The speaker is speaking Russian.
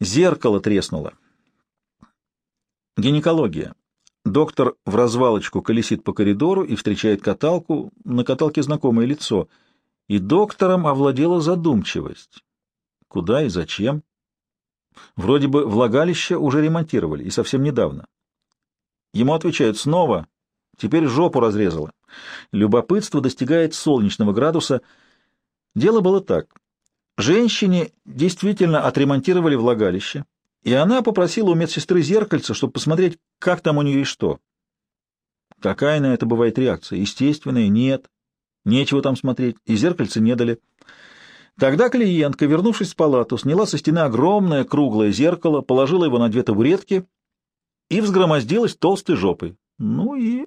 Зеркало треснуло. Гинекология. Доктор в развалочку колесит по коридору и встречает каталку, на каталке знакомое лицо, и доктором овладела задумчивость. Куда и зачем? Вроде бы влагалище уже ремонтировали, и совсем недавно. Ему отвечают снова, теперь жопу разрезало. Любопытство достигает солнечного градуса. Дело было так. Женщине действительно отремонтировали влагалище, и она попросила у медсестры зеркальце, чтобы посмотреть, как там у нее и что. Какая на это бывает реакция? Естественная? Нет. Нечего там смотреть, и зеркальце не дали. Тогда клиентка, вернувшись в палату, сняла со стены огромное круглое зеркало, положила его на две табуретки и взгромоздилась толстой жопой. Ну и